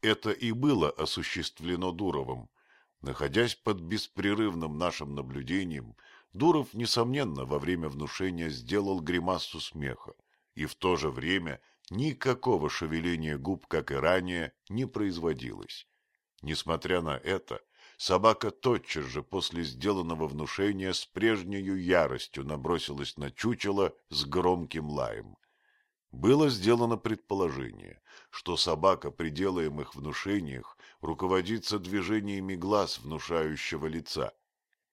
Это и было осуществлено Дуровым. Находясь под беспрерывным нашим наблюдением, Дуров, несомненно, во время внушения сделал гримасу смеха, и в то же время никакого шевеления губ, как и ранее, не производилось. Несмотря на это, собака тотчас же после сделанного внушения с прежней яростью набросилась на чучело с громким лаем. Было сделано предположение, что собака при делаемых внушениях руководится движениями глаз внушающего лица.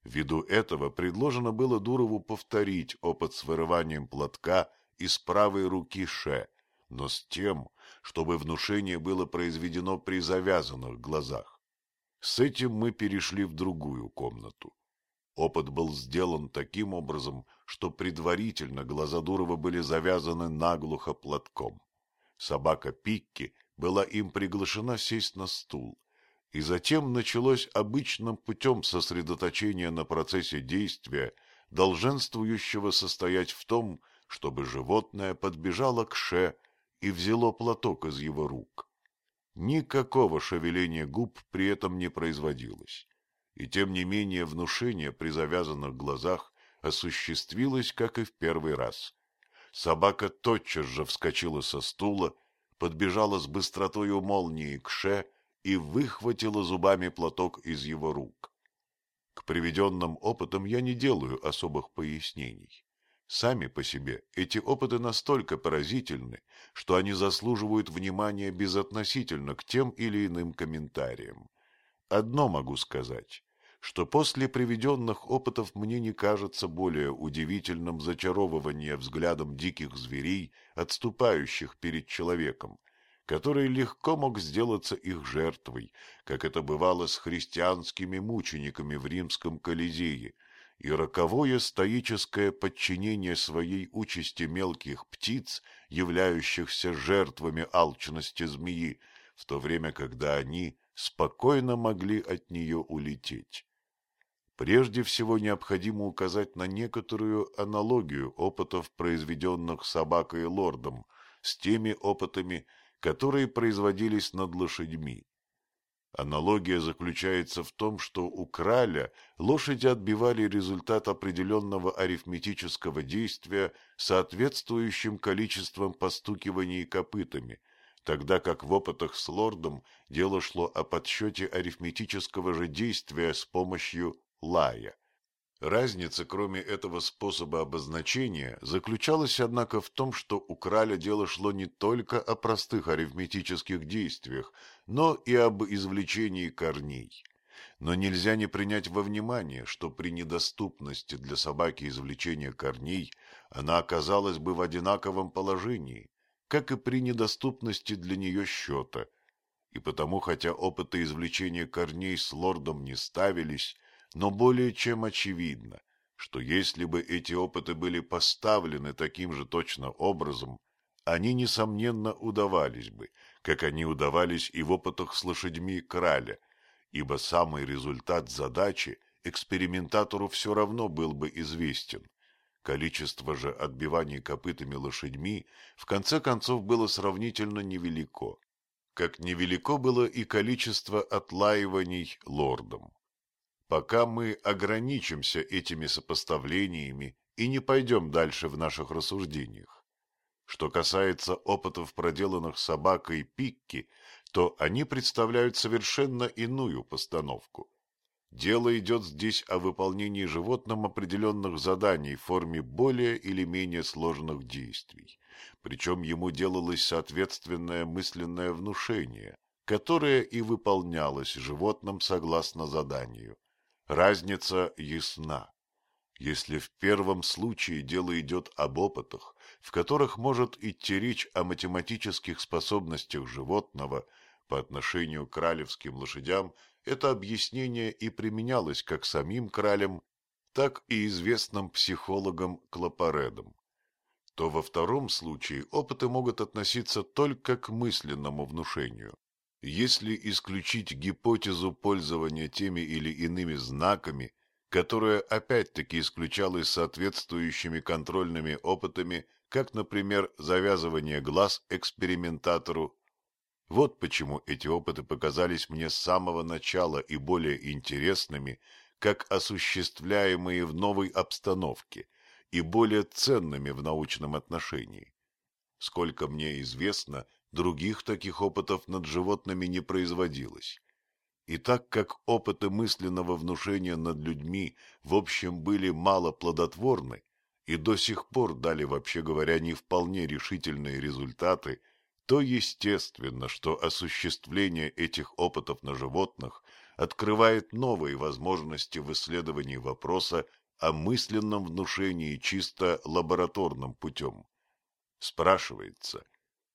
Ввиду этого предложено было Дурову повторить опыт с вырыванием платка из правой руки Ше, но с тем, чтобы внушение было произведено при завязанных глазах. С этим мы перешли в другую комнату. Опыт был сделан таким образом, что предварительно глаза Дурова были завязаны наглухо платком. Собака Пикки была им приглашена сесть на стул, и затем началось обычным путем сосредоточения на процессе действия, долженствующего состоять в том, чтобы животное подбежало к Ше и взяло платок из его рук. Никакого шевеления губ при этом не производилось, и тем не менее внушение при завязанных глазах осуществилось, как и в первый раз. Собака тотчас же вскочила со стула, подбежала с быстротой у молнии к Ше и выхватила зубами платок из его рук. К приведенным опытам я не делаю особых пояснений. Сами по себе эти опыты настолько поразительны, что они заслуживают внимания безотносительно к тем или иным комментариям. Одно могу сказать, что после приведенных опытов мне не кажется более удивительным зачаровывание взглядом диких зверей, отступающих перед человеком, который легко мог сделаться их жертвой, как это бывало с христианскими мучениками в римском Колизее – и роковое стоическое подчинение своей участи мелких птиц, являющихся жертвами алчности змеи, в то время, когда они спокойно могли от нее улететь. Прежде всего необходимо указать на некоторую аналогию опытов, произведенных собакой лордом, с теми опытами, которые производились над лошадьми. Аналогия заключается в том, что у краля лошади отбивали результат определенного арифметического действия соответствующим количеством постукиваний копытами, тогда как в опытах с лордом дело шло о подсчете арифметического же действия с помощью лая. Разница, кроме этого способа обозначения, заключалась, однако, в том, что у краля дело шло не только о простых арифметических действиях, но и об извлечении корней. Но нельзя не принять во внимание, что при недоступности для собаки извлечения корней она оказалась бы в одинаковом положении, как и при недоступности для нее счета. И потому, хотя опыты извлечения корней с лордом не ставились, но более чем очевидно, что если бы эти опыты были поставлены таким же точно образом, они, несомненно, удавались бы, как они удавались и в опытах с лошадьми краля, ибо самый результат задачи экспериментатору все равно был бы известен. Количество же отбиваний копытами лошадьми в конце концов было сравнительно невелико, как невелико было и количество отлаиваний лордом пока мы ограничимся этими сопоставлениями и не пойдем дальше в наших рассуждениях. Что касается опытов, проделанных собакой Пикки, то они представляют совершенно иную постановку. Дело идет здесь о выполнении животным определенных заданий в форме более или менее сложных действий, причем ему делалось соответственное мысленное внушение, которое и выполнялось животным согласно заданию. Разница ясна. Если в первом случае дело идет об опытах, в которых может идти речь о математических способностях животного по отношению к кралевским лошадям, это объяснение и применялось как самим кралям, так и известным психологам Клопаредам, то во втором случае опыты могут относиться только к мысленному внушению. Если исключить гипотезу пользования теми или иными знаками, которая опять-таки исключалась соответствующими контрольными опытами, как, например, завязывание глаз экспериментатору, Вот почему эти опыты показались мне с самого начала и более интересными, как осуществляемые в новой обстановке, и более ценными в научном отношении. Сколько мне известно, других таких опытов над животными не производилось. И так как опыты мысленного внушения над людьми в общем были мало плодотворны и до сих пор дали, вообще говоря, не вполне решительные результаты, то естественно, что осуществление этих опытов на животных открывает новые возможности в исследовании вопроса о мысленном внушении чисто лабораторным путем. Спрашивается,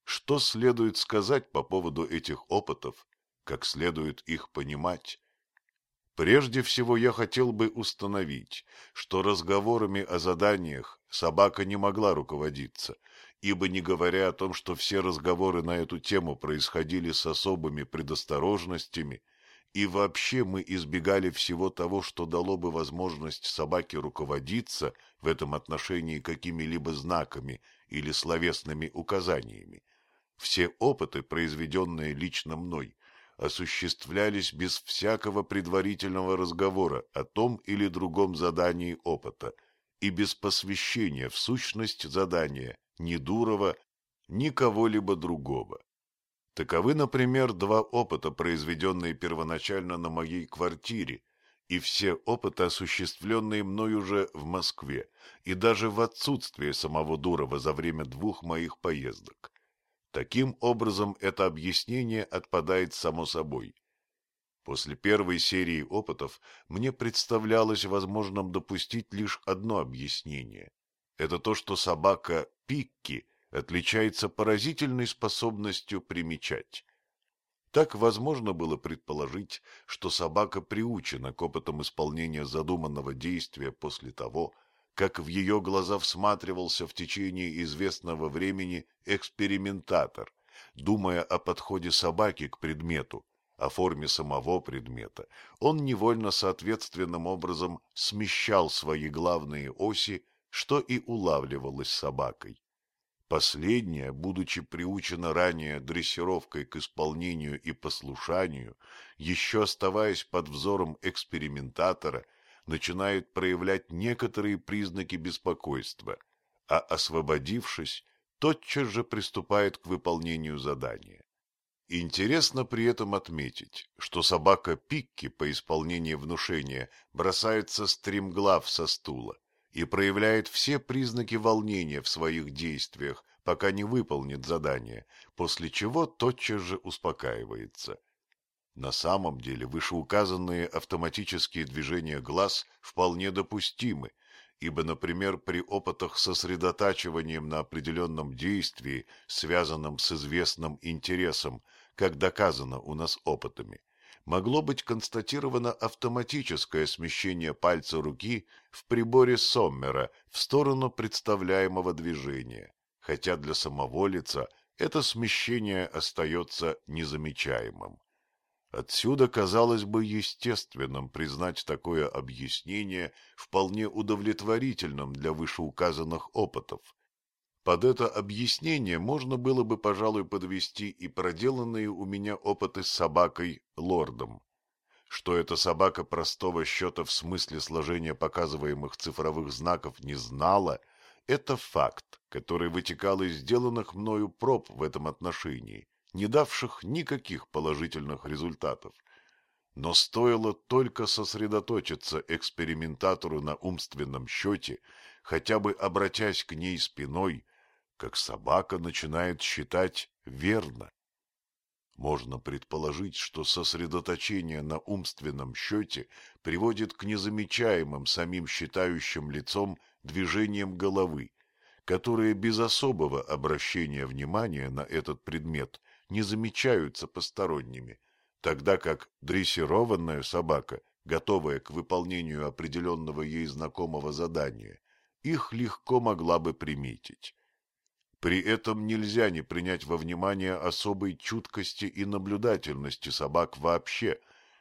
что следует сказать по поводу этих опытов, как следует их понимать? Прежде всего я хотел бы установить, что разговорами о заданиях собака не могла руководиться, ибо не говоря о том, что все разговоры на эту тему происходили с особыми предосторожностями, и вообще мы избегали всего того, что дало бы возможность собаке руководиться в этом отношении какими-либо знаками или словесными указаниями. Все опыты, произведенные лично мной, осуществлялись без всякого предварительного разговора о том или другом задании опыта и без посвящения в сущность задания ни Дурова, ни кого-либо другого. Таковы, например, два опыта, произведенные первоначально на моей квартире, и все опыты, осуществленные мной уже в Москве, и даже в отсутствие самого Дурова за время двух моих поездок. Таким образом, это объяснение отпадает само собой. После первой серии опытов мне представлялось возможным допустить лишь одно объяснение. Это то, что собака Пикки отличается поразительной способностью примечать. Так возможно было предположить, что собака приучена к опытам исполнения задуманного действия после того, как в ее глаза всматривался в течение известного времени экспериментатор, думая о подходе собаки к предмету, о форме самого предмета, он невольно соответственным образом смещал свои главные оси, что и улавливалось собакой. Последняя, будучи приучена ранее дрессировкой к исполнению и послушанию, еще оставаясь под взором экспериментатора, начинает проявлять некоторые признаки беспокойства, а освободившись, тотчас же приступает к выполнению задания. Интересно при этом отметить, что собака Пикки по исполнении внушения бросается стремглав со стула и проявляет все признаки волнения в своих действиях, пока не выполнит задание, после чего тотчас же успокаивается. На самом деле вышеуказанные автоматические движения глаз вполне допустимы, ибо, например, при опытах с сосредотачиванием на определенном действии, связанном с известным интересом, как доказано у нас опытами, могло быть констатировано автоматическое смещение пальца руки в приборе Соммера в сторону представляемого движения, хотя для самого лица это смещение остается незамечаемым. Отсюда казалось бы естественным признать такое объяснение вполне удовлетворительным для вышеуказанных опытов. Под это объяснение можно было бы, пожалуй, подвести и проделанные у меня опыты с собакой лордом. Что эта собака простого счета в смысле сложения показываемых цифровых знаков не знала, это факт, который вытекал из сделанных мною проб в этом отношении не давших никаких положительных результатов. Но стоило только сосредоточиться экспериментатору на умственном счете, хотя бы обратясь к ней спиной, как собака начинает считать верно. Можно предположить, что сосредоточение на умственном счете приводит к незамечаемым самим считающим лицом движениям головы, которые без особого обращения внимания на этот предмет не замечаются посторонними, тогда как дрессированная собака, готовая к выполнению определенного ей знакомого задания, их легко могла бы приметить. При этом нельзя не принять во внимание особой чуткости и наблюдательности собак вообще,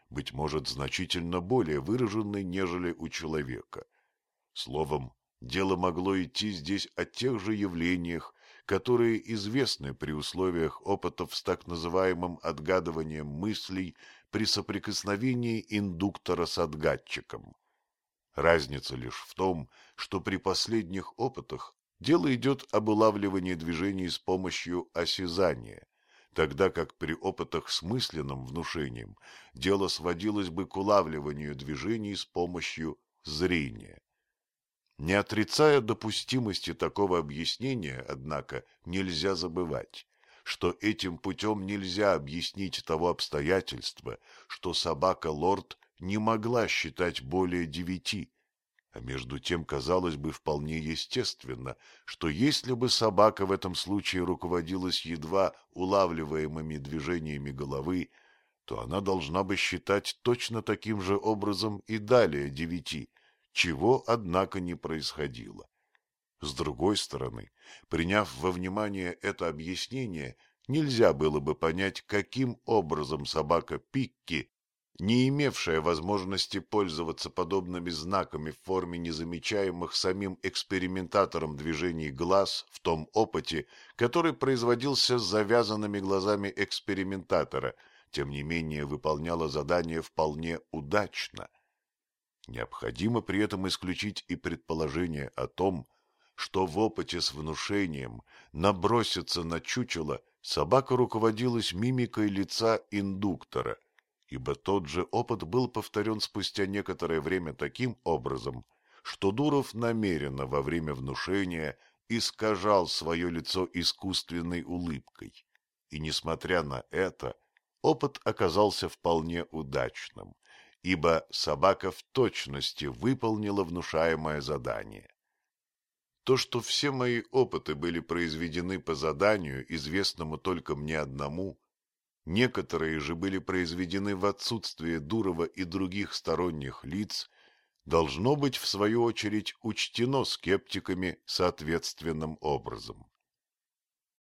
быть может, значительно более выраженной, нежели у человека. Словом, дело могло идти здесь о тех же явлениях, которые известны при условиях опытов с так называемым отгадыванием мыслей при соприкосновении индуктора с отгадчиком. Разница лишь в том, что при последних опытах дело идет об улавливании движений с помощью осязания, тогда как при опытах с мысленным внушением дело сводилось бы к улавливанию движений с помощью зрения. Не отрицая допустимости такого объяснения, однако, нельзя забывать, что этим путем нельзя объяснить того обстоятельства, что собака-лорд не могла считать более девяти, а между тем казалось бы вполне естественно, что если бы собака в этом случае руководилась едва улавливаемыми движениями головы, то она должна бы считать точно таким же образом и далее девяти, чего, однако, не происходило. С другой стороны, приняв во внимание это объяснение, нельзя было бы понять, каким образом собака Пикки не имевшая возможности пользоваться подобными знаками в форме незамечаемых самим экспериментатором движений глаз в том опыте, который производился с завязанными глазами экспериментатора, тем не менее выполняла задание вполне удачно. Необходимо при этом исключить и предположение о том, что в опыте с внушением наброситься на чучело собака руководилась мимикой лица индуктора – ибо тот же опыт был повторен спустя некоторое время таким образом, что Дуров намеренно во время внушения искажал свое лицо искусственной улыбкой. И, несмотря на это, опыт оказался вполне удачным, ибо собака в точности выполнила внушаемое задание. То, что все мои опыты были произведены по заданию, известному только мне одному, некоторые же были произведены в отсутствие Дурова и других сторонних лиц, должно быть, в свою очередь, учтено скептиками соответственным образом.